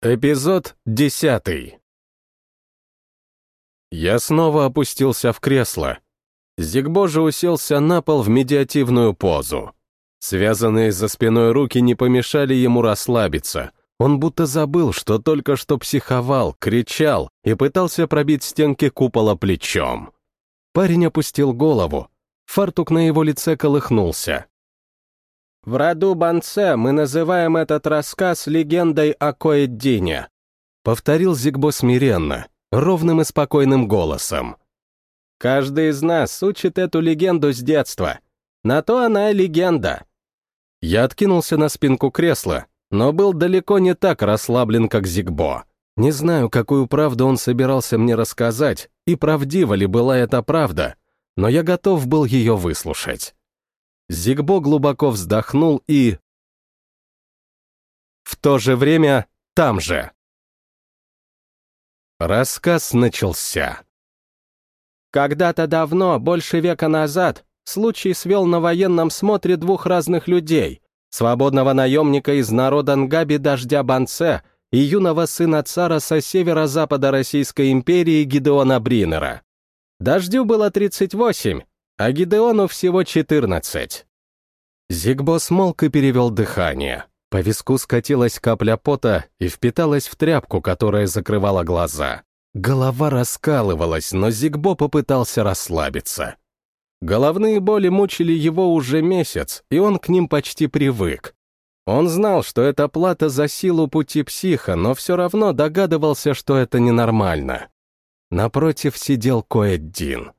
Эпизод десятый. Я снова опустился в кресло. Зигбо же уселся на пол в медиативную позу. Связанные за спиной руки не помешали ему расслабиться. Он будто забыл, что только что психовал, кричал и пытался пробить стенки купола плечом. Парень опустил голову. Фартук на его лице колыхнулся. В роду Банце мы называем этот рассказ легендой о Коэддине», — повторил Зигбо смиренно, ровным и спокойным голосом. «Каждый из нас учит эту легенду с детства. На то она и легенда». Я откинулся на спинку кресла, но был далеко не так расслаблен, как Зигбо. Не знаю, какую правду он собирался мне рассказать, и правдива ли была эта правда, но я готов был ее выслушать. Зигбо глубоко вздохнул и... В то же время там же. Рассказ начался. Когда-то давно, больше века назад, случай свел на военном смотре двух разных людей, свободного наемника из народа Нгаби Дождя Банце и юного сына цара со северо-запада Российской империи Гидеона Бринера. Дождю было 38, а Гидеону всего 14. Зигбо смолк и перевел дыхание. По виску скатилась капля пота и впиталась в тряпку, которая закрывала глаза. Голова раскалывалась, но Зигбо попытался расслабиться. Головные боли мучили его уже месяц, и он к ним почти привык. Он знал, что это плата за силу пути психа, но все равно догадывался, что это ненормально. Напротив сидел Коэддин.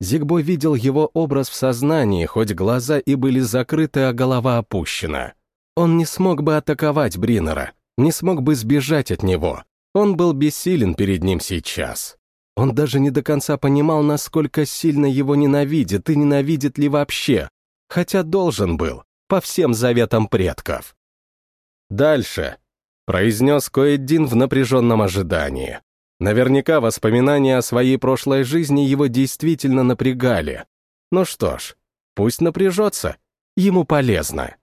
Зигбо видел его образ в сознании, хоть глаза и были закрыты, а голова опущена. Он не смог бы атаковать Бринера, не смог бы сбежать от него. Он был бессилен перед ним сейчас. Он даже не до конца понимал, насколько сильно его ненавидит и ненавидит ли вообще, хотя должен был, по всем заветам предков. «Дальше», — произнес Коэддин в напряженном ожидании. Наверняка воспоминания о своей прошлой жизни его действительно напрягали. Ну что ж, пусть напряжется, ему полезно.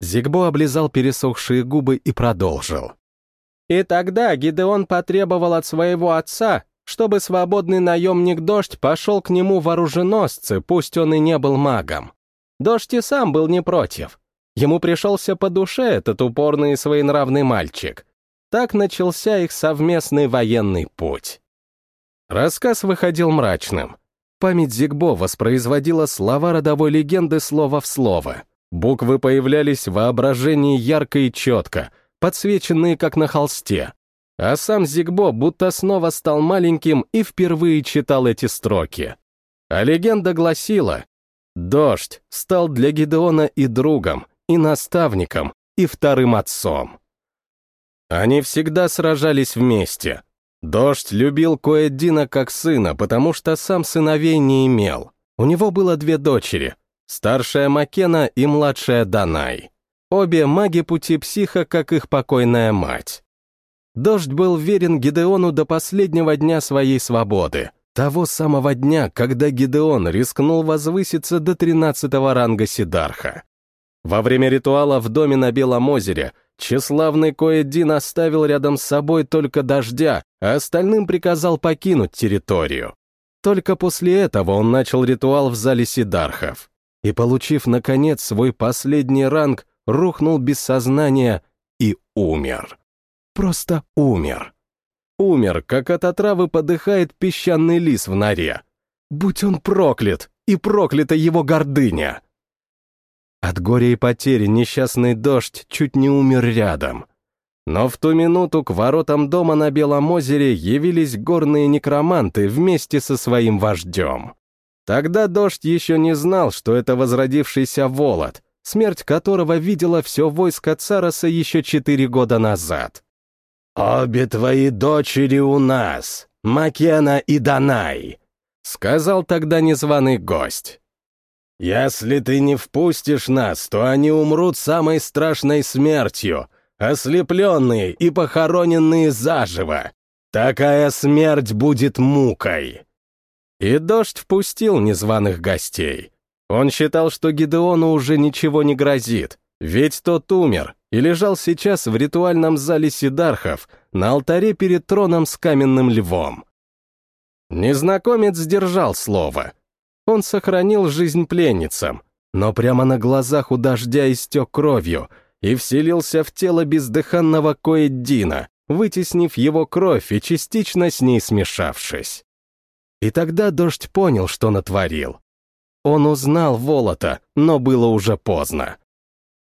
Зигбо облизал пересохшие губы и продолжил. И тогда Гидеон потребовал от своего отца, чтобы свободный наемник Дождь пошел к нему в оруженосцы, пусть он и не был магом. Дождь и сам был не против. Ему пришелся по душе этот упорный и своенравный мальчик. Так начался их совместный военный путь. Рассказ выходил мрачным. Память Зигбо воспроизводила слова родовой легенды слово в слово. Буквы появлялись в воображении ярко и четко, подсвеченные как на холсте. А сам Зигбо будто снова стал маленьким и впервые читал эти строки. А легенда гласила, «Дождь стал для Гидеона и другом, и наставником, и вторым отцом». Они всегда сражались вместе. Дождь любил Коэддина как сына, потому что сам сыновей не имел. У него было две дочери, старшая Макена и младшая Данай. Обе маги пути психа, как их покойная мать. Дождь был верен Гидеону до последнего дня своей свободы, того самого дня, когда Гидеон рискнул возвыситься до тринадцатого ранга Сидарха. Во время ритуала в доме на Белом озере Тщеславный Коэддин оставил рядом с собой только дождя, а остальным приказал покинуть территорию. Только после этого он начал ритуал в зале Сидархов. И, получив, наконец, свой последний ранг, рухнул без сознания и умер. Просто умер. Умер, как от отравы подыхает песчаный лис в норе. Будь он проклят, и проклята его гордыня. От горя и потери несчастный дождь чуть не умер рядом. Но в ту минуту к воротам дома на Белом озере явились горные некроманты вместе со своим вождем. Тогда дождь еще не знал, что это возродившийся Волод, смерть которого видела все войско Цароса еще четыре года назад. «Обе твои дочери у нас, Макена и Данай», — сказал тогда незваный гость. Если ты не впустишь нас, то они умрут самой страшной смертью, ослепленные и похороненные заживо. Такая смерть будет мукой. И дождь впустил незваных гостей. Он считал, что Гидеону уже ничего не грозит, ведь тот умер, и лежал сейчас в ритуальном зале Сидархов на алтаре перед троном с каменным львом. Незнакомец сдержал слово. Он сохранил жизнь пленницам, но прямо на глазах у дождя истек кровью и вселился в тело бездыханного Коэддина, вытеснив его кровь и частично с ней смешавшись. И тогда дождь понял, что натворил. Он узнал Волота, но было уже поздно.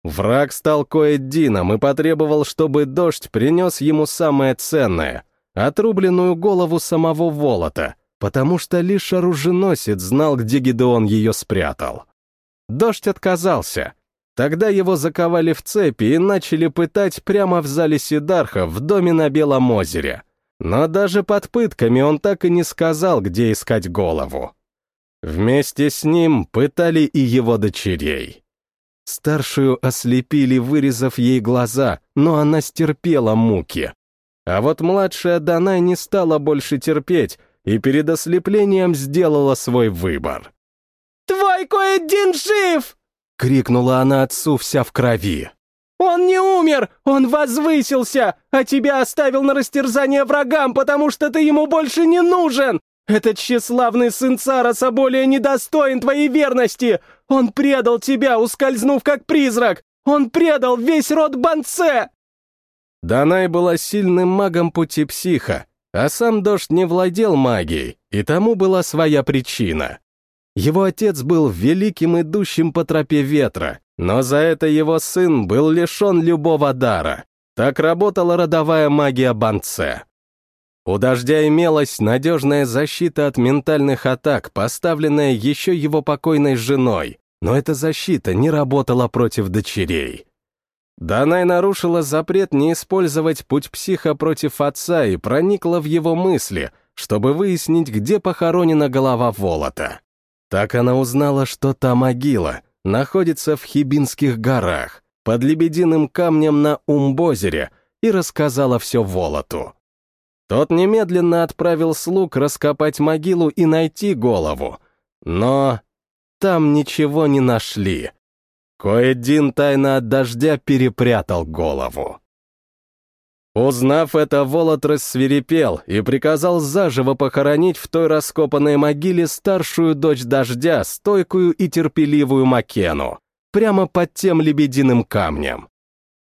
Враг стал Коэддином и потребовал, чтобы дождь принес ему самое ценное — отрубленную голову самого Волота, потому что лишь оруженосец знал, где Гедеон ее спрятал. Дождь отказался. Тогда его заковали в цепи и начали пытать прямо в зале Сидарха в доме на Белом озере. Но даже под пытками он так и не сказал, где искать голову. Вместе с ним пытали и его дочерей. Старшую ослепили, вырезав ей глаза, но она стерпела муки. А вот младшая Данай не стала больше терпеть и перед ослеплением сделала свой выбор. «Твой Коэддин жив!» — крикнула она отцу вся в крови. «Он не умер! Он возвысился! А тебя оставил на растерзание врагам, потому что ты ему больше не нужен! Этот тщеславный сын Цараса более недостоин твоей верности! Он предал тебя, ускользнув как призрак! Он предал весь род Банце!» Данай была сильным магом пути психа, а сам дождь не владел магией, и тому была своя причина. Его отец был великим идущим по тропе ветра, но за это его сын был лишен любого дара. Так работала родовая магия Банце. У дождя имелась надежная защита от ментальных атак, поставленная еще его покойной женой, но эта защита не работала против дочерей. Данай нарушила запрет не использовать путь психа против отца и проникла в его мысли, чтобы выяснить, где похоронена голова Волота. Так она узнала, что та могила находится в Хибинских горах, под лебединым камнем на Умбозере, и рассказала все Волоту. Тот немедленно отправил слуг раскопать могилу и найти голову. Но там ничего не нашли. Коэдин тайно от дождя перепрятал голову. Узнав это, Волод рассверепел и приказал заживо похоронить в той раскопанной могиле старшую дочь дождя, стойкую и терпеливую Макену, прямо под тем лебединым камнем.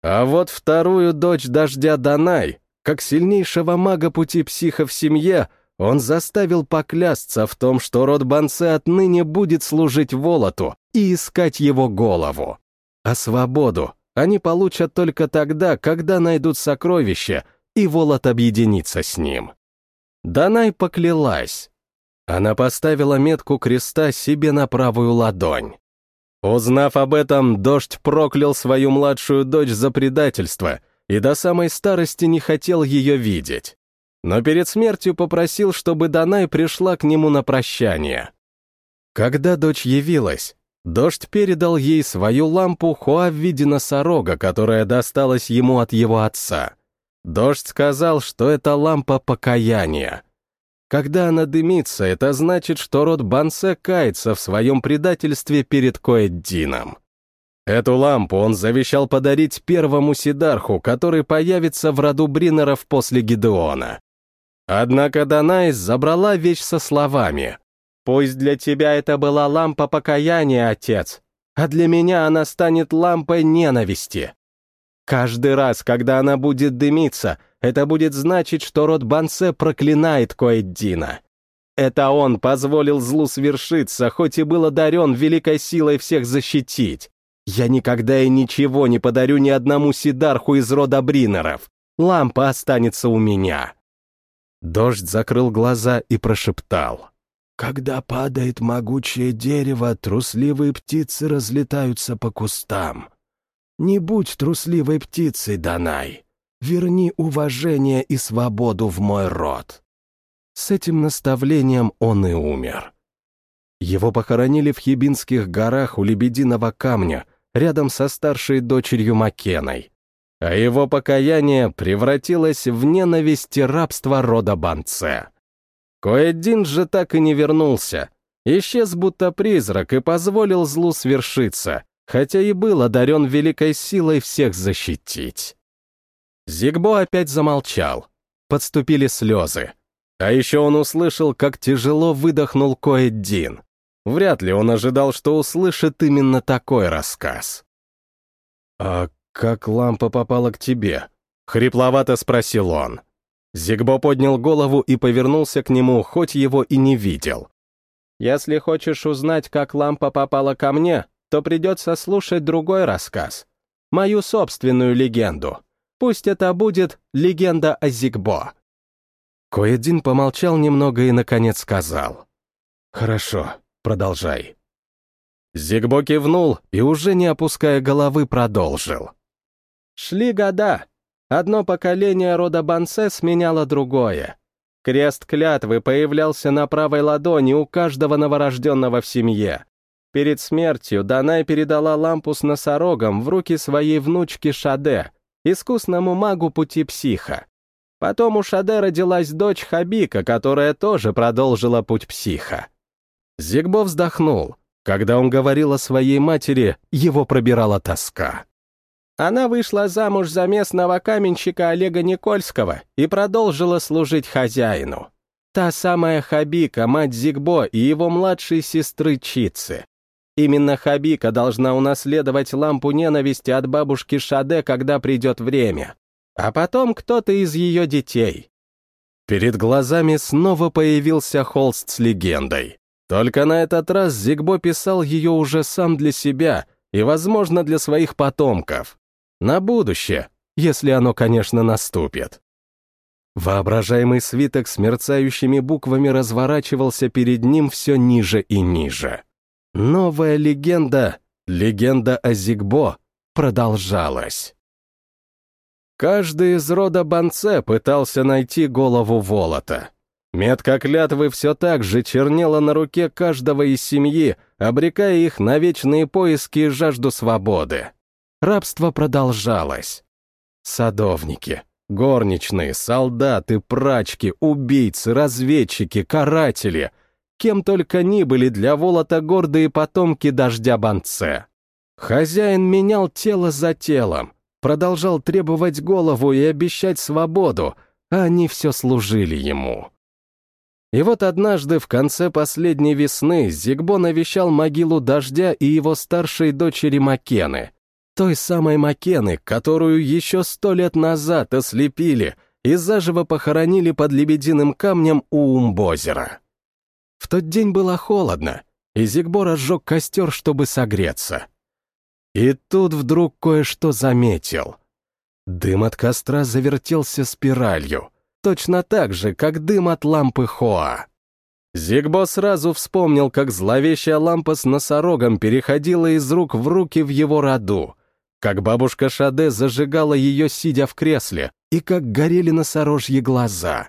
А вот вторую дочь дождя Данай, как сильнейшего мага пути психа в семье, он заставил поклясться в том, что род Бансе отныне будет служить Волоту и искать его голову. А свободу они получат только тогда, когда найдут сокровища, и Волот объединится с ним. Данай поклялась. Она поставила метку креста себе на правую ладонь. Узнав об этом, дождь проклял свою младшую дочь за предательство и до самой старости не хотел ее видеть. Но перед смертью попросил, чтобы Данай пришла к нему на прощание. Когда дочь явилась, дождь передал ей свою лампу Хуа в виде носорога, которая досталась ему от его отца. Дождь сказал, что это лампа покаяния. Когда она дымится, это значит, что род Бансе кается в своем предательстве перед Коэддином. Эту лампу он завещал подарить первому Сидарху, который появится в роду Бринеров после Гидеона. Однако Данайс забрала вещь со словами «Пусть для тебя это была лампа покаяния, отец, а для меня она станет лампой ненависти. Каждый раз, когда она будет дымиться, это будет значить, что род Бансе проклинает Коэддина. Это он позволил злу свершиться, хоть и был одарен великой силой всех защитить. Я никогда и ничего не подарю ни одному Сидарху из рода Бринеров. Лампа останется у меня». Дождь закрыл глаза и прошептал. «Когда падает могучее дерево, трусливые птицы разлетаются по кустам. Не будь трусливой птицей, Данай. Верни уважение и свободу в мой род». С этим наставлением он и умер. Его похоронили в Хибинских горах у Лебединого камня — рядом со старшей дочерью Макеной. А его покаяние превратилось в ненависть и рабство рода Банце. Коэддин же так и не вернулся. Исчез будто призрак и позволил злу свершиться, хотя и был одарен великой силой всех защитить. Зигбо опять замолчал. Подступили слезы. А еще он услышал, как тяжело выдохнул Коэддин. Вряд ли он ожидал, что услышит именно такой рассказ. «А как лампа попала к тебе?» — хрипловато спросил он. Зигбо поднял голову и повернулся к нему, хоть его и не видел. «Если хочешь узнать, как лампа попала ко мне, то придется слушать другой рассказ. Мою собственную легенду. Пусть это будет легенда о Зигбо». Коэдин помолчал немного и, наконец, сказал. «Хорошо, продолжай». Зигбо кивнул и, уже не опуская головы, продолжил. Шли года. Одно поколение рода Бансе сменяло другое. Крест клятвы появлялся на правой ладони у каждого новорожденного в семье. Перед смертью Данай передала лампу с носорогом в руки своей внучки Шаде, искусному магу пути психа. Потом у Шаде родилась дочь Хабика, которая тоже продолжила путь психа. Зигбо вздохнул. Когда он говорил о своей матери, его пробирала тоска. Она вышла замуж за местного каменщика Олега Никольского и продолжила служить хозяину. Та самая Хабика, мать Зигбо и его младшей сестры Чицы. Именно Хабика должна унаследовать лампу ненависти от бабушки Шаде, когда придет время. А потом кто-то из ее детей. Перед глазами снова появился холст с легендой. Только на этот раз Зигбо писал ее уже сам для себя и, возможно, для своих потомков. На будущее, если оно, конечно, наступит. Воображаемый свиток с мерцающими буквами разворачивался перед ним все ниже и ниже. Новая легенда, легенда о Зигбо, продолжалась. Каждый из рода Банце пытался найти голову Волота. Метка клятвы все так же чернела на руке каждого из семьи, обрекая их на вечные поиски и жажду свободы рабство продолжалось. Садовники, горничные, солдаты, прачки, убийцы, разведчики, каратели, кем только ни были для Волота гордые потомки дождя Банце. Хозяин менял тело за телом, продолжал требовать голову и обещать свободу, а они все служили ему. И вот однажды в конце последней весны Зигбо навещал могилу дождя и его старшей дочери Макены — той самой Макены, которую еще сто лет назад ослепили и заживо похоронили под лебединым камнем у Умбозера. В тот день было холодно, и Зигбо разжег костер, чтобы согреться. И тут вдруг кое-что заметил. Дым от костра завертелся спиралью, точно так же, как дым от лампы Хоа. Зигбо сразу вспомнил, как зловещая лампа с носорогом переходила из рук в руки в его роду, как бабушка Шаде зажигала ее, сидя в кресле, и как горели носорожьи глаза.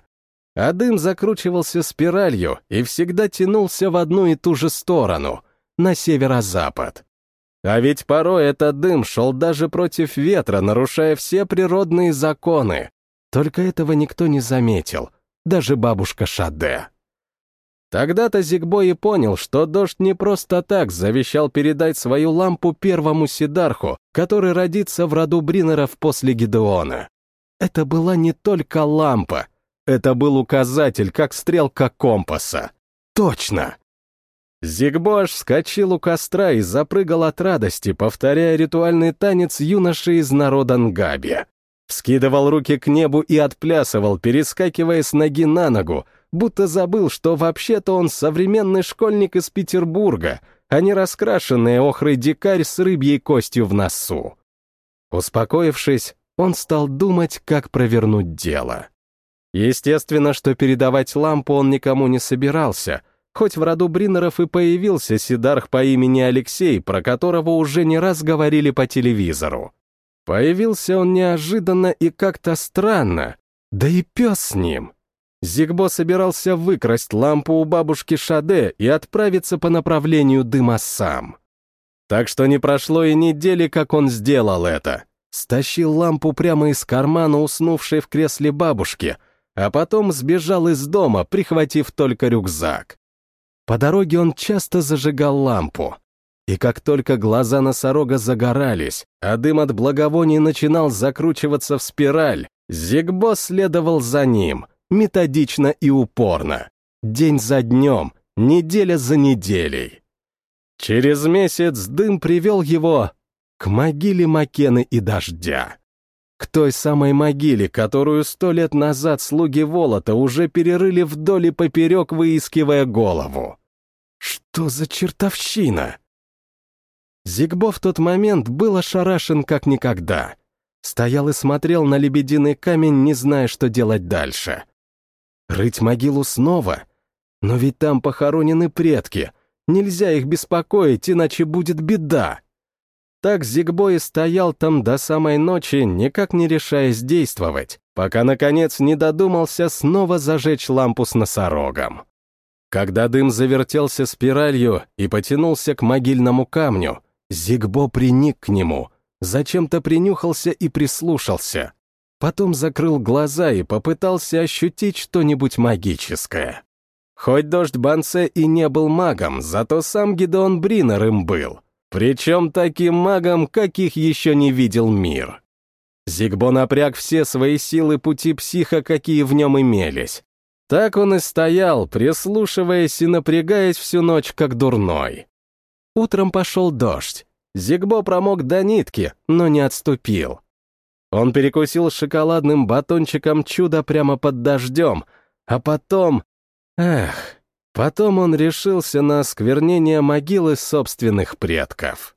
А дым закручивался спиралью и всегда тянулся в одну и ту же сторону, на северо-запад. А ведь порой этот дым шел даже против ветра, нарушая все природные законы. Только этого никто не заметил, даже бабушка Шаде. Тогда-то Зигбо и понял, что дождь не просто так завещал передать свою лампу первому Сидарху, который родится в роду Бринеров после Гидеона. Это была не только лампа, это был указатель, как стрелка компаса. Точно! Зигбо аж вскочил у костра и запрыгал от радости, повторяя ритуальный танец юноши из народа Нгаби. Вскидывал руки к небу и отплясывал, перескакивая с ноги на ногу, будто забыл, что вообще-то он современный школьник из Петербурга, а не раскрашенный охрой дикарь с рыбьей костью в носу. Успокоившись, он стал думать, как провернуть дело. Естественно, что передавать лампу он никому не собирался, хоть в роду Бринеров и появился Сидарх по имени Алексей, про которого уже не раз говорили по телевизору. Появился он неожиданно и как-то странно, да и пес с ним. Зигбо собирался выкрасть лампу у бабушки Шаде и отправиться по направлению дыма сам. Так что не прошло и недели, как он сделал это. Стащил лампу прямо из кармана уснувшей в кресле бабушки, а потом сбежал из дома, прихватив только рюкзак. По дороге он часто зажигал лампу. и как только глаза носорога загорались, а дым от благовоний начинал закручиваться в спираль, Зигбо следовал за ним, методично и упорно, день за днем, неделя за неделей. Через месяц дым привел его к могиле Макены и Дождя. К той самой могиле, которую сто лет назад слуги Волота уже перерыли вдоль и поперек, выискивая голову. Что за чертовщина? Зигбо в тот момент был ошарашен как никогда. Стоял и смотрел на лебединый камень, не зная, что делать дальше. Рыть могилу снова? Но ведь там похоронены предки. Нельзя их беспокоить, иначе будет беда. Так Зигбо и стоял там до самой ночи, никак не решаясь действовать, пока, наконец, не додумался снова зажечь лампу с носорогом. Когда дым завертелся спиралью и потянулся к могильному камню, Зигбо приник к нему, зачем-то принюхался и прислушался. Потом закрыл глаза и попытался ощутить что-нибудь магическое. Хоть дождь Бансе и не был магом, зато сам Гидеон Бринер им был. Причем таким магом, каких еще не видел мир. Зигбо напряг все свои силы пути психа, какие в нем имелись. Так он и стоял, прислушиваясь и напрягаясь всю ночь, как дурной. Утром пошел дождь. Зигбо промок до нитки, но не отступил. Он перекусил шоколадным батончиком чудо прямо под дождем, а потом... Эх, потом он решился на осквернение могилы собственных предков.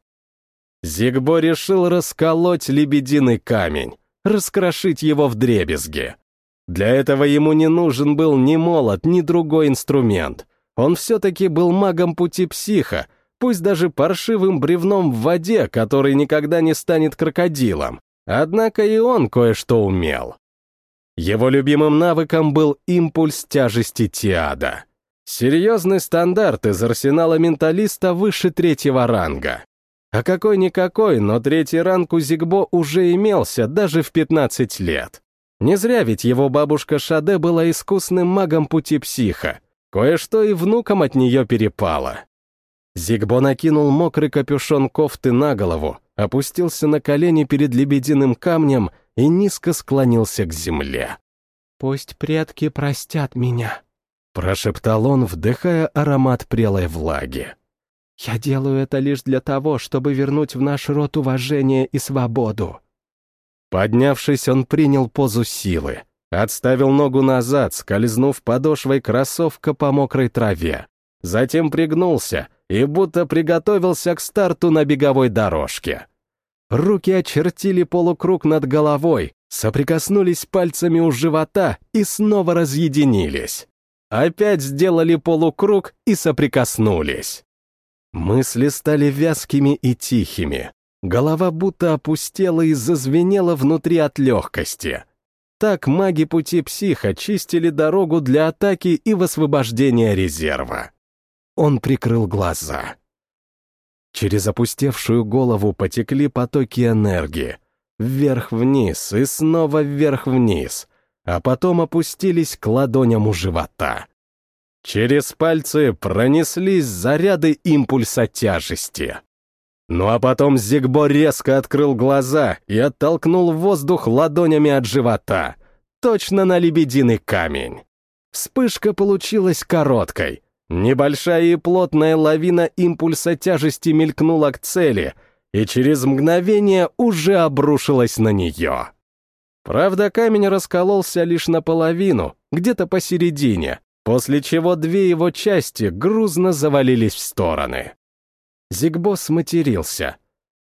Зигбо решил расколоть лебединый камень, раскрошить его в дребезги. Для этого ему не нужен был ни молот, ни другой инструмент. Он все-таки был магом пути психа, пусть даже паршивым бревном в воде, который никогда не станет крокодилом. Однако и он кое-что умел. Его любимым навыком был импульс тяжести Тиада. Серьезный стандарт из арсенала менталиста выше третьего ранга. А какой-никакой, но третий ранг у Зигбо уже имелся даже в 15 лет. Не зря ведь его бабушка Шаде была искусным магом пути психа. Кое-что и внукам от нее перепало. Зигбо накинул мокрый капюшон кофты на голову, опустился на колени перед лебединым камнем и низко склонился к земле. «Пусть предки простят меня», — прошептал он, вдыхая аромат прелой влаги. «Я делаю это лишь для того, чтобы вернуть в наш род уважение и свободу». Поднявшись, он принял позу силы, отставил ногу назад, скользнув подошвой кроссовка по мокрой траве, затем пригнулся и будто приготовился к старту на беговой дорожке. Руки очертили полукруг над головой, соприкоснулись пальцами у живота и снова разъединились. Опять сделали полукруг и соприкоснулись. Мысли стали вязкими и тихими. Голова будто опустела и зазвенела внутри от легкости. Так маги пути психа чистили дорогу для атаки и высвобождения резерва. Он прикрыл глаза. Через опустевшую голову потекли потоки энергии. Вверх-вниз и снова вверх-вниз, а потом опустились к ладоням у живота. Через пальцы пронеслись заряды импульса тяжести. Ну а потом Зигбо резко открыл глаза и оттолкнул воздух ладонями от живота, точно на лебединый камень. Вспышка получилась короткой, Небольшая и плотная лавина импульса тяжести мелькнула к цели и через мгновение уже обрушилась на нее. Правда, камень раскололся лишь наполовину, где-то посередине, после чего две его части грузно завалились в стороны. Зигбо сматерился.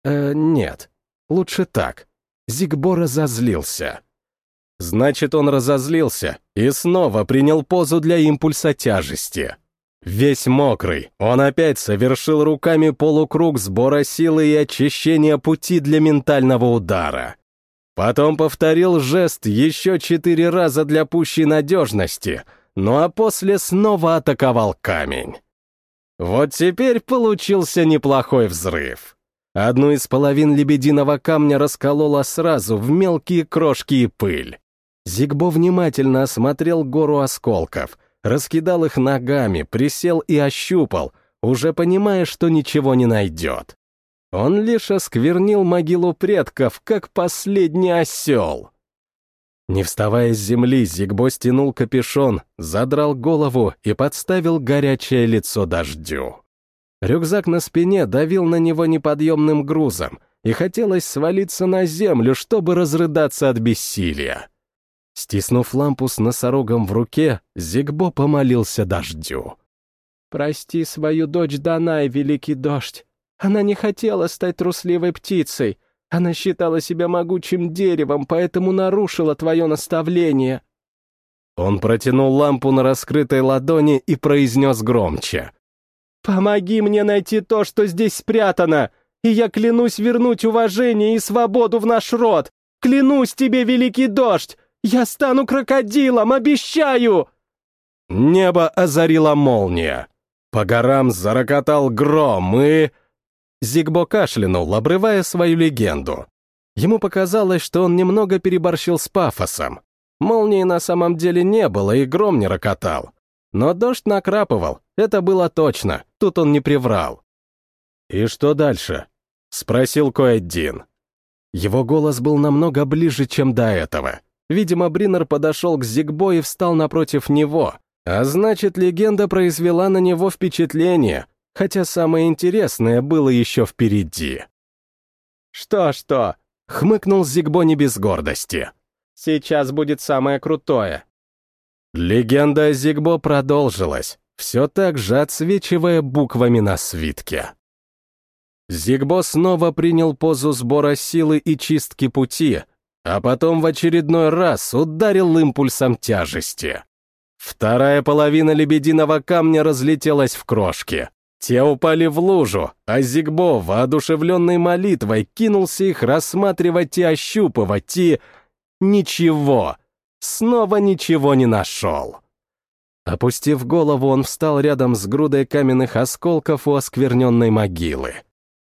Э, нет, лучше так. Зигбо разозлился. Значит, он разозлился и снова принял позу для импульса тяжести. Весь мокрый, он опять совершил руками полукруг сбора силы и очищения пути для ментального удара. Потом повторил жест еще четыре раза для пущей надежности, ну а после снова атаковал камень. Вот теперь получился неплохой взрыв. Одну из половин лебединого камня расколола сразу в мелкие крошки и пыль. Зигбо внимательно осмотрел гору осколков — раскидал их ногами, присел и ощупал, уже понимая, что ничего не найдет. Он лишь осквернил могилу предков, как последний осел. Не вставая с земли, Зигбо стянул капюшон, задрал голову и подставил горячее лицо дождю. Рюкзак на спине давил на него неподъемным грузом, и хотелось свалиться на землю, чтобы разрыдаться от бессилия. Стиснув лампу с носорогом в руке, Зигбо помолился дождю. «Прости свою дочь Данай, великий дождь. Она не хотела стать трусливой птицей. Она считала себя могучим деревом, поэтому нарушила твое наставление». Он протянул лампу на раскрытой ладони и произнес громче. «Помоги мне найти то, что здесь спрятано, и я клянусь вернуть уважение и свободу в наш род. Клянусь тебе, великий дождь, я стану крокодилом, обещаю!» Небо озарила молния. По горам зарокотал гром и... Зигбо кашлянул, обрывая свою легенду. Ему показалось, что он немного переборщил с пафосом. Молнии на самом деле не было, и гром не рокотал. Но дождь накрапывал, это было точно, тут он не приврал. «И что дальше?» — спросил Коэддин. Его голос был намного ближе, чем до этого. Видимо, Бринер подошел к Зигбо и встал напротив него, а значит, легенда произвела на него впечатление, хотя самое интересное было еще впереди. «Что-что?» — хмыкнул Зигбо не без гордости. «Сейчас будет самое крутое». Легенда Зигбо продолжилась, все так же отсвечивая буквами на свитке. Зигбо снова принял позу сбора силы и чистки пути, а потом в очередной раз ударил импульсом тяжести. Вторая половина лебединого камня разлетелась в крошки. Те упали в лужу, а Зигбо, воодушевленной молитвой, кинулся их рассматривать и ощупывать, и... Ничего. Снова ничего не нашел. Опустив голову, он встал рядом с грудой каменных осколков у оскверненной могилы.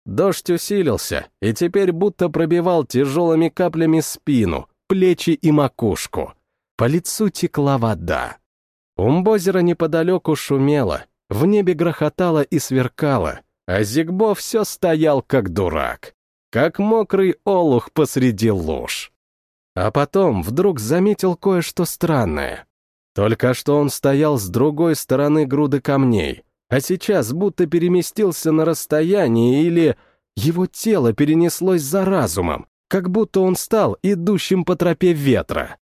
Дождь усилился, и теперь будто пробивал тяжелыми каплями спину, плечи и макушку. По лицу текла вода. Умбозеро неподалеку шумело, в небе грохотало и сверкало, а Зигбо все стоял как дурак, как мокрый олух посреди луж. А потом вдруг заметил кое-что странное. Только что он стоял с другой стороны груды камней, а сейчас будто переместился на расстояние или его тело перенеслось за разумом, как будто он стал идущим по тропе ветра.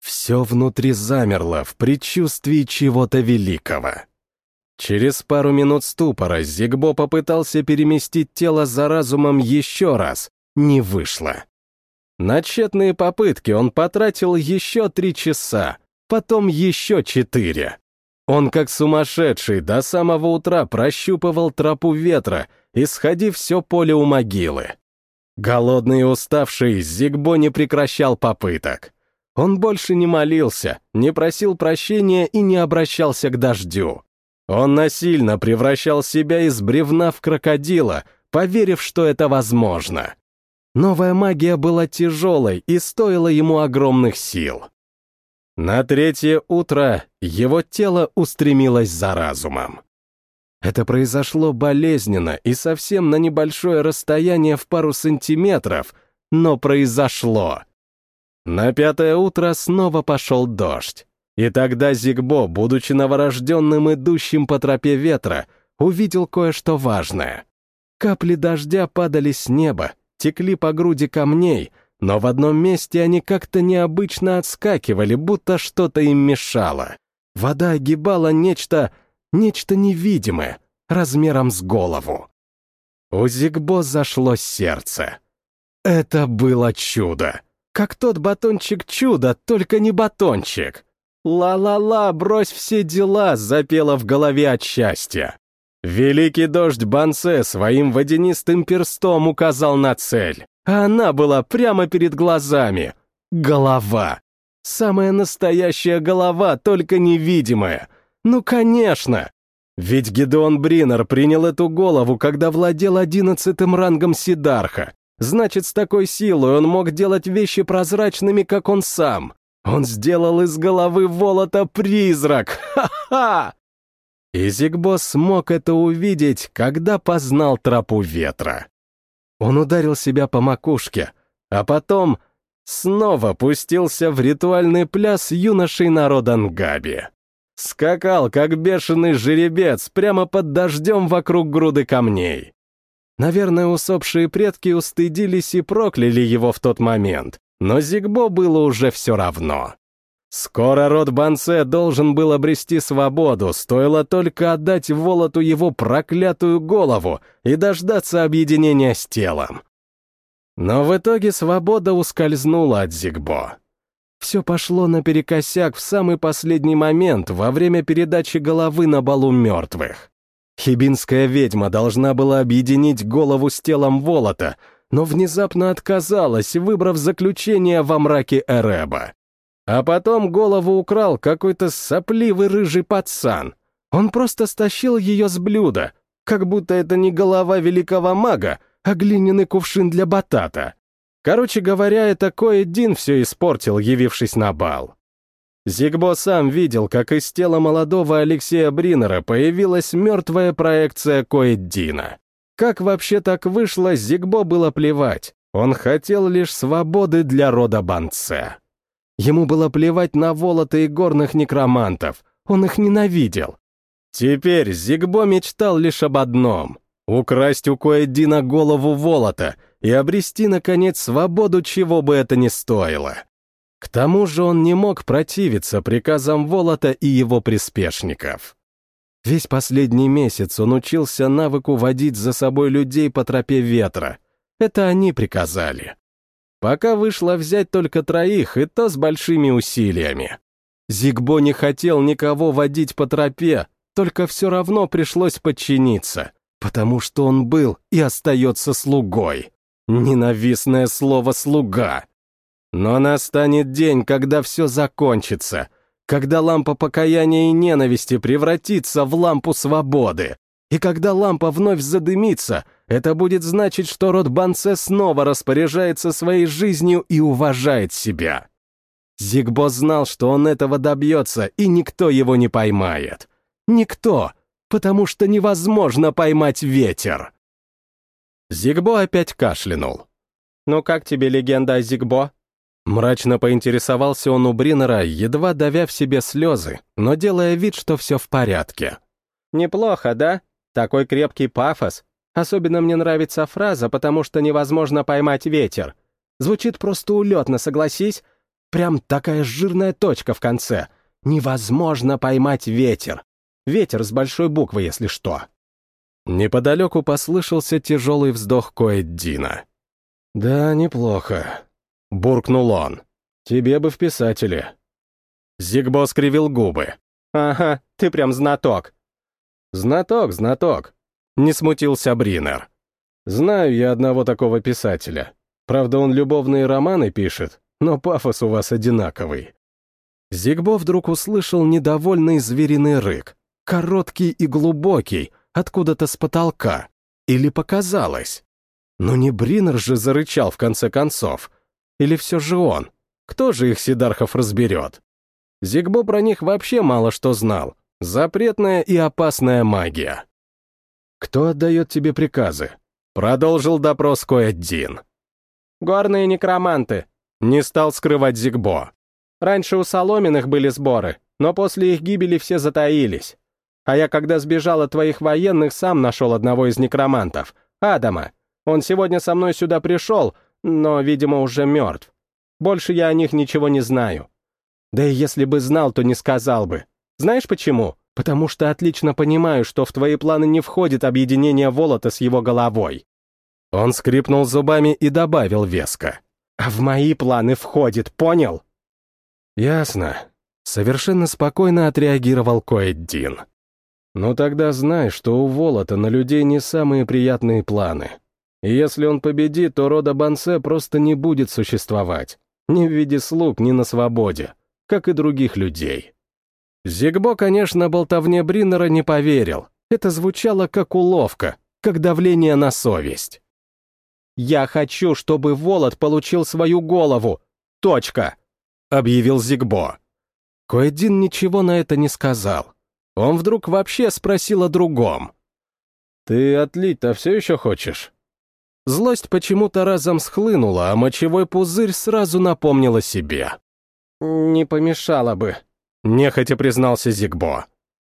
Все внутри замерло в предчувствии чего-то великого. Через пару минут ступора Зигбо попытался переместить тело за разумом еще раз. Не вышло. На тщетные попытки он потратил еще три часа, потом еще четыре. Он как сумасшедший до самого утра прощупывал тропу ветра, исходив все поле у могилы. Голодный и уставший, Зигбо не прекращал попыток. Он больше не молился, не просил прощения и не обращался к дождю. Он насильно превращал себя из бревна в крокодила, поверив, что это возможно. Новая магия была тяжелой и стоила ему огромных сил. На третье утро его тело устремилось за разумом. Это произошло болезненно и совсем на небольшое расстояние в пару сантиметров, но произошло. На пятое утро снова пошел дождь. И тогда Зигбо, будучи новорожденным, идущим по тропе ветра, увидел кое-что важное. Капли дождя падали с неба, текли по груди камней, но в одном месте они как-то необычно отскакивали, будто что-то им мешало. Вода огибала нечто, нечто невидимое, размером с голову. У Зигбо зашло сердце. Это было чудо. Как тот батончик чуда, только не батончик. «Ла-ла-ла, брось все дела!» — запела в голове от счастья. Великий дождь Бансе своим водянистым перстом указал на цель, а она была прямо перед глазами. Голова. Самая настоящая голова, только невидимая. Ну, конечно! Ведь Гедеон Бринер принял эту голову, когда владел одиннадцатым рангом Сидарха. Значит, с такой силой он мог делать вещи прозрачными, как он сам. Он сделал из головы Волота призрак! Ха-ха! И Зигбо смог это увидеть, когда познал тропу ветра. Он ударил себя по макушке, а потом снова пустился в ритуальный пляс юношей народа Нгаби. Скакал, как бешеный жеребец, прямо под дождем вокруг груды камней. Наверное, усопшие предки устыдились и прокляли его в тот момент, но Зигбо было уже все равно. Скоро род Бансе должен был обрести свободу, стоило только отдать Волоту его проклятую голову и дождаться объединения с телом. Но в итоге свобода ускользнула от Зигбо. Все пошло наперекосяк в самый последний момент во время передачи головы на балу мертвых. Хибинская ведьма должна была объединить голову с телом Волота, но внезапно отказалась, выбрав заключение во мраке Эреба. А потом голову украл какой-то сопливый рыжий пацан. Он просто стащил ее с блюда, как будто это не голова великого мага, а глиняный кувшин для батата. Короче говоря, это Коэддин все испортил, явившись на бал. Зигбо сам видел, как из тела молодого Алексея Бринера появилась мертвая проекция Коэддина. Как вообще так вышло, Зигбо было плевать. Он хотел лишь свободы для рода Банце. Ему было плевать на волота и горных некромантов. Он их ненавидел. Теперь Зигбо мечтал лишь об одном — украсть у Коэддина голову Волота и обрести, наконец, свободу, чего бы это ни стоило. К тому же он не мог противиться приказам Волота и его приспешников. Весь последний месяц он учился навыку водить за собой людей по тропе ветра. Это они приказали. Пока вышло взять только троих, и то с большими усилиями. Зигбо не хотел никого водить по тропе, только все равно пришлось подчиниться, потому что он был и остается слугой. Ненавистное слово «слуга». Но настанет день, когда все закончится, когда лампа покаяния и ненависти превратится в лампу свободы, и когда лампа вновь задымится, это будет значить, что род Бансе снова распоряжается своей жизнью и уважает себя. Зигбо знал, что он этого добьется, и никто его не поймает. Никто, потому что невозможно поймать ветер. Зигбо опять кашлянул. «Ну как тебе легенда о Зигбо?» Мрачно поинтересовался он у Бринера, едва давя в себе слезы, но делая вид, что все в порядке. «Неплохо, да?» Такой крепкий пафос. Особенно мне нравится фраза, потому что невозможно поймать ветер. Звучит просто улетно, согласись? Прям такая жирная точка в конце. Невозможно поймать ветер. Ветер с большой буквы, если что. Неподалеку послышался тяжелый вздох Коэддина. «Да, неплохо», — буркнул он. «Тебе бы в писатели». Зигбо скривил губы. «Ага, ты прям знаток. «Знаток, знаток», — не смутился Бринер. «Знаю я одного такого писателя. Правда, он любовные романы пишет, но пафос у вас одинаковый». Зигбо вдруг услышал недовольный звериный рык, короткий и глубокий, откуда-то с потолка. Или показалось. Но не Бринер же зарычал в конце концов. Или все же он? Кто же их Сидархов разберет? Зигбо про них вообще мало что знал, Запретная и опасная магия. «Кто отдает тебе приказы?» Продолжил допрос Коэддин. «Горные некроманты», — не стал скрывать Зигбо. «Раньше у Соломенных были сборы, но после их гибели все затаились. А я, когда сбежал от твоих военных, сам нашел одного из некромантов, Адама. Он сегодня со мной сюда пришел, но, видимо, уже мертв. Больше я о них ничего не знаю. Да и если бы знал, то не сказал бы. Знаешь почему? Потому что отлично понимаю, что в твои планы не входит объединение Волота с его головой. Он скрипнул зубами и добавил веско. А в мои планы входит, понял? Ясно. Совершенно спокойно отреагировал Коэддин. Ну тогда знай, что у Волота на людей не самые приятные планы. И если он победит, то рода Бансе просто не будет существовать. Ни в виде слуг, ни на свободе, как и других людей. Зигбо, конечно, болтовне Бриннера не поверил. Это звучало как уловка, как давление на совесть. «Я хочу, чтобы Волод получил свою голову. Точка!» — объявил Зигбо. Коэдин ничего на это не сказал. он вдруг вообще спросил о другом. «Ты отлить-то все еще хочешь?» Злость почему-то разом схлынула, а мочевой пузырь сразу напомнил о себе. «Не помешало бы», — нехотя признался Зигбо.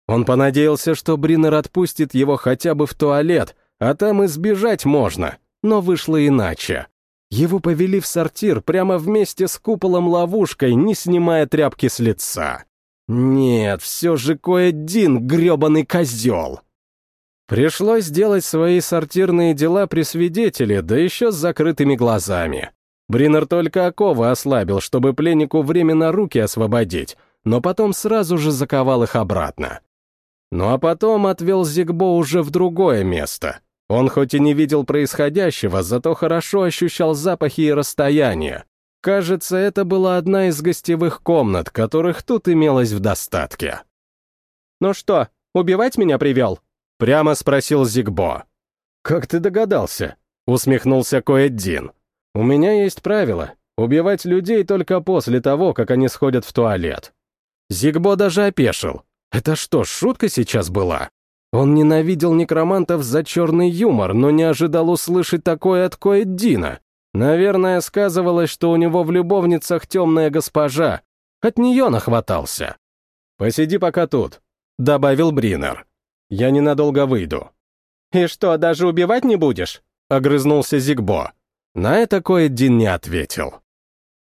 Он понадеялся, что Бринер отпустит его хотя бы в туалет, а там избежать можно, но вышло иначе. Его повели в сортир прямо вместе с куполом-ловушкой, не снимая тряпки с лица. Нет, все же кое-один гребаный козел. Пришлось делать свои сортирные дела при свидетеле, да еще с закрытыми глазами. Бринер только оковы ослабил, чтобы пленнику временно руки освободить, но потом сразу же заковал их обратно. Ну а потом отвел Зигбо уже в другое место. Он хоть и не видел происходящего, зато хорошо ощущал запахи и расстояние. Кажется, это была одна из гостевых комнат, которых тут имелось в достатке. «Ну что, убивать меня привел?» — прямо спросил Зигбо. «Как ты догадался?» — усмехнулся Коэддин. «У меня есть правило — убивать людей только после того, как они сходят в туалет». Зигбо даже опешил. Это что, шутка сейчас была? Он ненавидел некромантов за черный юмор, но не ожидал услышать такое от Коэддина. Наверное, сказывалось, что у него в любовницах темная госпожа. От нее нахватался. «Посиди пока тут», — добавил Бринер. «Я ненадолго выйду». «И что, даже убивать не будешь?» — огрызнулся Зигбо. На это Коэддин не ответил.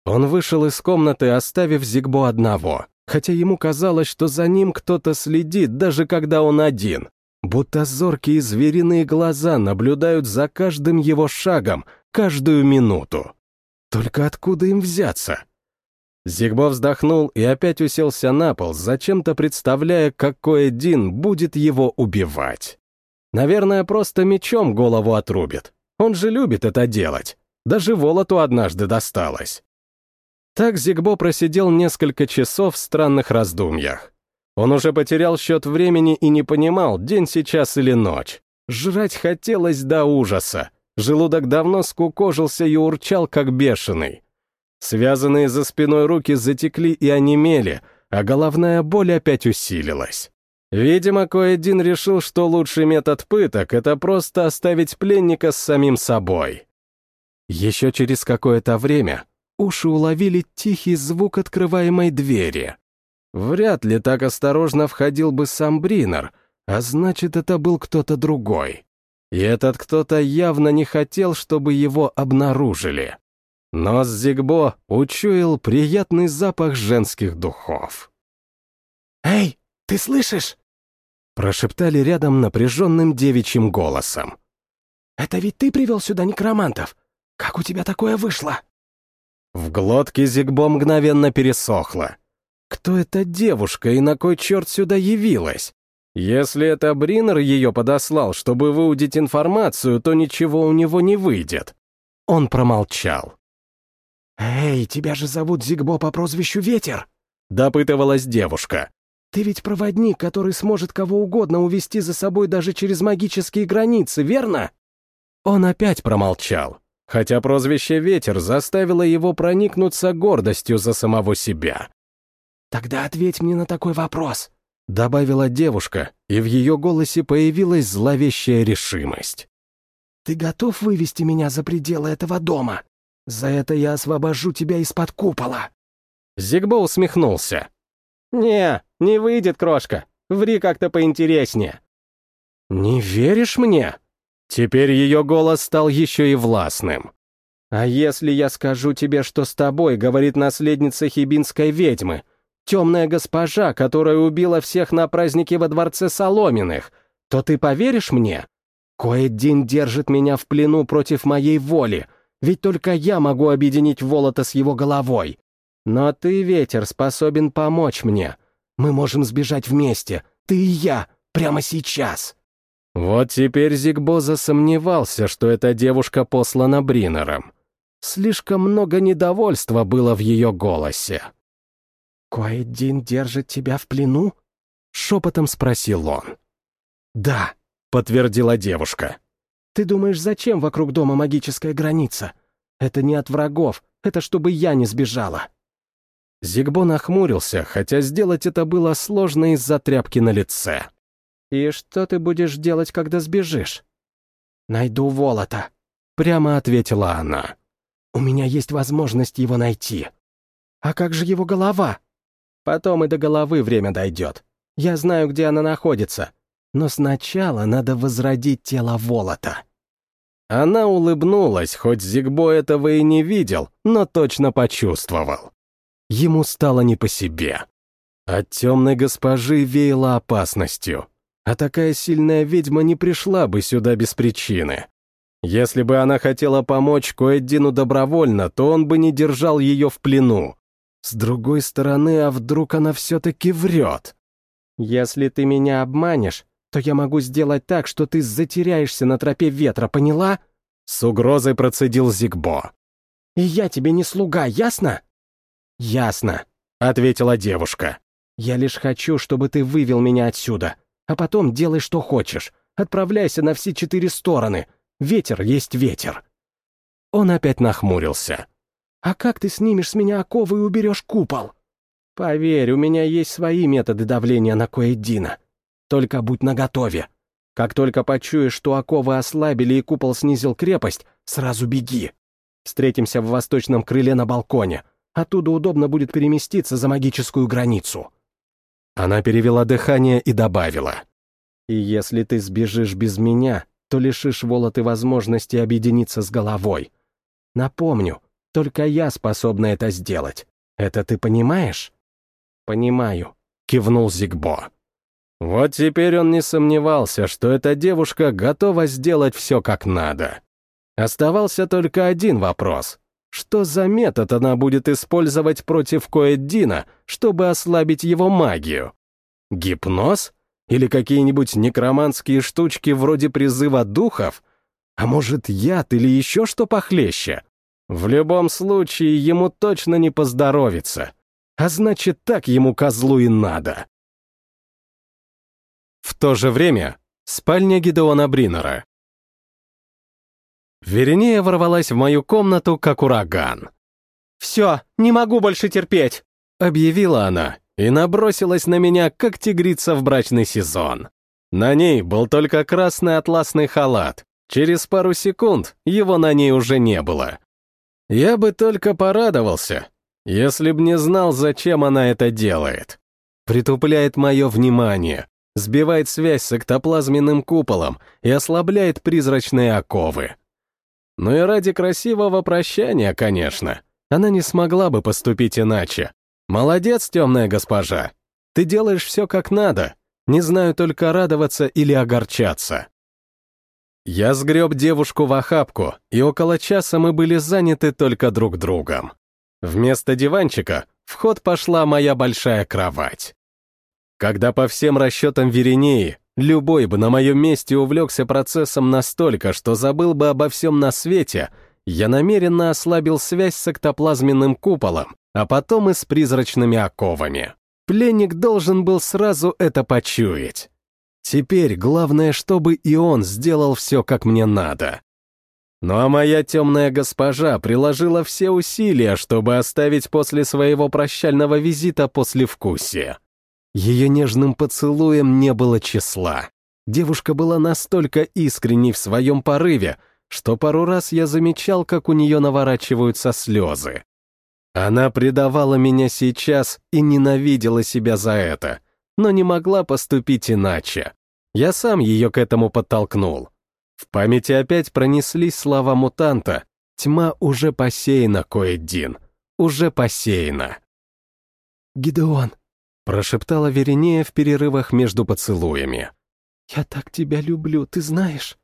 Он вышел из комнаты, оставив Зигбо одного хотя ему казалось, что за ним кто-то следит, даже когда он один. Будто зоркие звериные глаза наблюдают за каждым его шагом, каждую минуту. Только откуда им взяться? Зигбо вздохнул и опять уселся на пол, зачем-то представляя, какой Дин будет его убивать. Наверное, просто мечом голову отрубит. Он же любит это делать. Даже Волоту однажды досталось. Так Зигбо просидел несколько часов в странных раздумьях. Он уже потерял счет времени и не понимал, день сейчас или ночь. Жрать хотелось до ужаса. Желудок давно скукожился и урчал, как бешеный. Связанные за спиной руки затекли и онемели, а головная боль опять усилилась. Видимо, Коэдин решил, что лучший метод пыток — это просто оставить пленника с самим собой. Еще через какое-то время уши уловили тихий звук открываемой двери. Вряд ли так осторожно входил бы сам Бринер, а значит, это был кто-то другой. И этот кто-то явно не хотел, чтобы его обнаружили. Но Зигбо учуял приятный запах женских духов. «Эй, ты слышишь?» Прошептали рядом напряженным девичьим голосом. «Это ведь ты привел сюда некромантов? Как у тебя такое вышло?» В глотке Зигбо мгновенно пересохло. Кто эта девушка и на кой черт сюда явилась? Если это Бринер ее подослал, чтобы выудить информацию, то ничего у него не выйдет. Он промолчал. «Эй, тебя же зовут Зигбо по прозвищу Ветер!» — допытывалась девушка. «Ты ведь проводник, который сможет кого угодно увести за собой даже через магические границы, верно?» Он опять промолчал хотя прозвище «Ветер» заставило его проникнуться гордостью за самого себя. «Тогда ответь мне на такой вопрос», — добавила девушка, и в ее голосе появилась зловещая решимость. «Ты готов вывести меня за пределы этого дома? За это я освобожу тебя из-под купола». Зигбо усмехнулся. «Не, не выйдет, крошка. Ври как-то поинтереснее». «Не веришь мне?» Теперь ее голос стал еще и властным. «А если я скажу тебе, что с тобой, — говорит наследница хибинской ведьмы, темная госпожа, которая убила всех на празднике во дворце Соломенных, то ты поверишь мне? Коэддин держит меня в плену против моей воли, ведь только я могу объединить Волота с его головой. Но ты, ветер, способен помочь мне. Мы можем сбежать вместе, ты и я, прямо сейчас». Вот теперь Зигбо засомневался, что эта девушка послана Бринером. Слишком много недовольства было в ее голосе. «Коэддин держит тебя в плену?» — шепотом спросил он. «Да», — подтвердила девушка. «Ты думаешь, зачем вокруг дома магическая граница? Это не от врагов, это чтобы я не сбежала». Зигбо нахмурился, хотя сделать это было сложно из-за тряпки на лице. «И что ты будешь делать, когда сбежишь?» «Найду Волота», — прямо ответила она. «У меня есть возможность его найти». «А как же его голова?» «Потом и до головы время дойдет. Я знаю, где она находится. Но сначала надо возродить тело Волота». Она улыбнулась, хоть Зигбо этого и не видел, но точно почувствовал. Ему стало не по себе. От темной госпожи веяло опасностью, а такая сильная ведьма не пришла бы сюда без причины. Если бы она хотела помочь Коэддину добровольно, то он бы не держал ее в плену. С другой стороны, а вдруг она все-таки врет? «Если ты меня обманешь, то я могу сделать так, что ты затеряешься на тропе ветра, поняла?» С угрозой процедил Зигбо. «И я тебе не слуга, ясно?» «Ясно», — ответила девушка. «Я лишь хочу, чтобы ты вывел меня отсюда, а потом делай, что хочешь. Отправляйся на все четыре стороны. Ветер есть ветер». Он опять нахмурился. «А как ты снимешь с меня оковы и уберешь купол?» «Поверь, у меня есть свои методы давления на Коэддина. Только будь наготове. Как только почуешь, что оковы ослабили и купол снизил крепость, сразу беги. Встретимся в восточном крыле на балконе. Оттуда удобно будет переместиться за магическую границу». Она перевела дыхание и добавила. «И если ты сбежишь без меня, то лишишь Волоты возможности объединиться с головой. Напомню, только я способна это сделать. Это ты понимаешь?» «Понимаю», — кивнул Зигбо. Вот теперь он не сомневался, что эта девушка готова сделать все как надо. Оставался только один вопрос. Что за метод она будет использовать против Коэддина, чтобы ослабить его магию? Гипноз? Или какие-нибудь некроманские штучки вроде призыва духов? А может, яд или еще что похлеще? В любом случае, ему точно не поздоровится. А значит, так ему козлу и надо. В то же время спальня Гидеона Бринера. Веринея ворвалась в мою комнату, как ураган. «Все, не могу больше терпеть!» — объявила она и набросилась на меня, как тигрица в брачный сезон. На ней был только красный атласный халат. Через пару секунд его на ней уже не было. Я бы только порадовался, если б не знал, зачем она это делает. Притупляет мое внимание, сбивает связь с эктоплазменным куполом и ослабляет призрачные оковы. Ну и ради красивого прощания, конечно. Она не смогла бы поступить иначе. Молодец, темная госпожа. Ты делаешь все как надо. Не знаю только радоваться или огорчаться. Я сгреб девушку в охапку, и около часа мы были заняты только друг другом. Вместо диванчика в ход пошла моя большая кровать. Когда по всем расчетам Веренеи Любой бы на моем месте увлекся процессом настолько, что забыл бы обо всем на свете, я намеренно ослабил связь с эктоплазменным куполом, а потом и с призрачными оковами. Пленник должен был сразу это почуять. Теперь главное, чтобы и он сделал все, как мне надо. Ну а моя темная госпожа приложила все усилия, чтобы оставить после своего прощального визита послевкусие. Ее нежным поцелуем не было числа. Девушка была настолько искренней в своем порыве, что пару раз я замечал, как у нее наворачиваются слезы. Она предавала меня сейчас и ненавидела себя за это, но не могла поступить иначе. Я сам ее к этому подтолкнул. В памяти опять пронеслись слова мутанта. Тьма уже посеяна, Коэддин, уже посеяна. «Гидеон, Прошептала Веринея в перерывах между поцелуями. «Я так тебя люблю, ты знаешь?»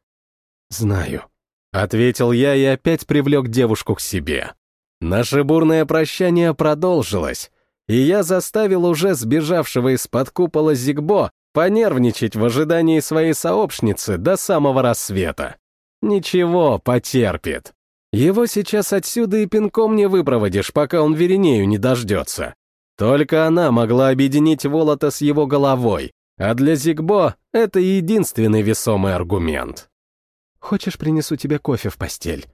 «Знаю», — ответил я и опять привлек девушку к себе. Наше бурное прощание продолжилось, и я заставил уже сбежавшего из-под купола Зигбо понервничать в ожидании своей сообщницы до самого рассвета. Ничего, потерпит. Его сейчас отсюда и пинком не выпроводишь, пока он Веринею не дождется. Только она могла объединить Волота с его головой, а для Зигбо это единственный весомый аргумент. «Хочешь, принесу тебе кофе в постель?»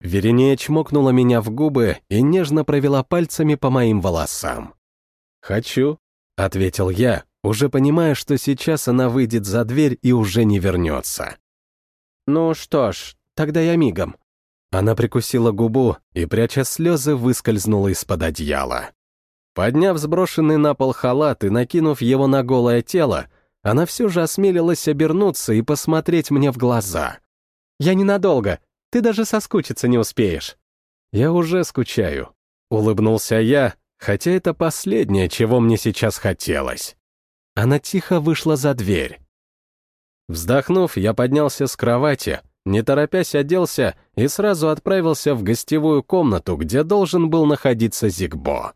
Веринея чмокнула меня в губы и нежно провела пальцами по моим волосам. «Хочу», — ответил я, уже понимая, что сейчас она выйдет за дверь и уже не вернется. «Ну что ж, тогда я мигом». Она прикусила губу и, пряча слезы, выскользнула из-под одеяла. Подняв сброшенный на пол халат и накинув его на голое тело, она все же осмелилась обернуться и посмотреть мне в глаза. «Я ненадолго, ты даже соскучиться не успеешь». «Я уже скучаю», — улыбнулся я, хотя это последнее, чего мне сейчас хотелось. Она тихо вышла за дверь. Вздохнув, я поднялся с кровати, не торопясь оделся и сразу отправился в гостевую комнату, где должен был находиться Зигбо.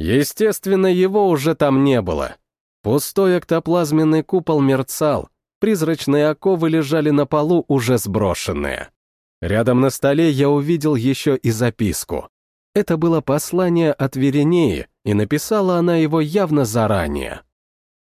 Естественно, его уже там не было. Пустой эктоплазменный купол мерцал, призрачные оковы лежали на полу, уже сброшенные. Рядом на столе я увидел еще и записку. Это было послание от Веренеи, и написала она его явно заранее.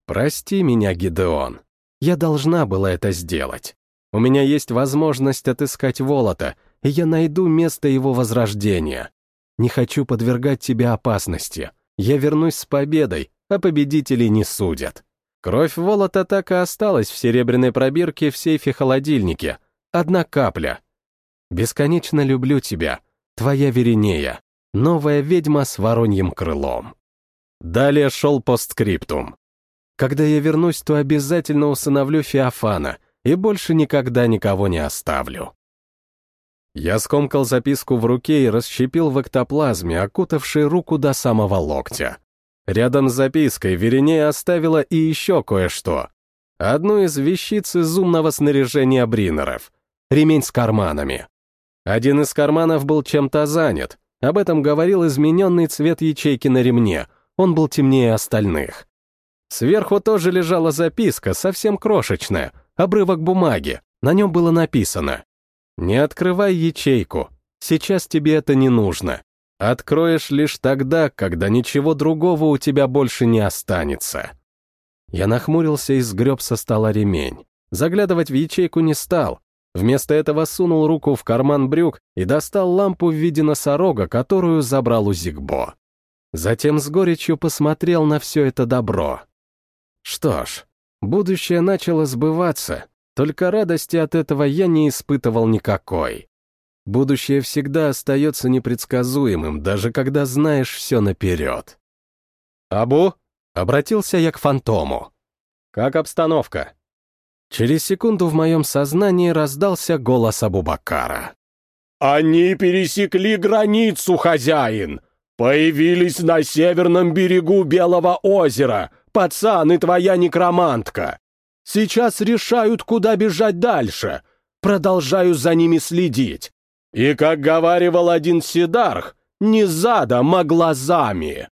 «Прости меня, Гидеон. Я должна была это сделать. У меня есть возможность отыскать Волота, и я найду место его возрождения. Не хочу подвергать тебя опасности. Я вернусь с победой, а победителей не судят. Кровь Волота так и осталась в серебряной пробирке в сейфе-холодильнике. Одна капля. Бесконечно люблю тебя, твоя Веринея, новая ведьма с вороньим крылом. Далее шел постскриптум. Когда я вернусь, то обязательно усыновлю Феофана и больше никогда никого не оставлю. Я скомкал записку в руке и расщепил в эктоплазме, окутавшей руку до самого локтя. Рядом с запиской Веренея оставила и еще кое-что. Одну из вещиц из умного снаряжения Бринеров. Ремень с карманами. Один из карманов был чем-то занят. Об этом говорил измененный цвет ячейки на ремне. Он был темнее остальных. Сверху тоже лежала записка, совсем крошечная, обрывок бумаги. На нем было написано не открывай ячейку. Сейчас тебе это не нужно. Откроешь лишь тогда, когда ничего другого у тебя больше не останется. Я нахмурился и сгреб со стола ремень. Заглядывать в ячейку не стал. Вместо этого сунул руку в карман брюк и достал лампу в виде носорога, которую забрал у Зигбо. Затем с горечью посмотрел на все это добро. Что ж, будущее начало сбываться, только радости от этого я не испытывал никакой. Будущее всегда остается непредсказуемым, даже когда знаешь все наперед. «Абу?» — обратился я к фантому. «Как обстановка?» Через секунду в моем сознании раздался голос Абубакара. «Они пересекли границу, хозяин! Появились на северном берегу Белого озера, пацан и твоя некромантка! Сейчас решают, куда бежать дальше. Продолжаю за ними следить. И, как говаривал один Сидарх, не задом, а глазами.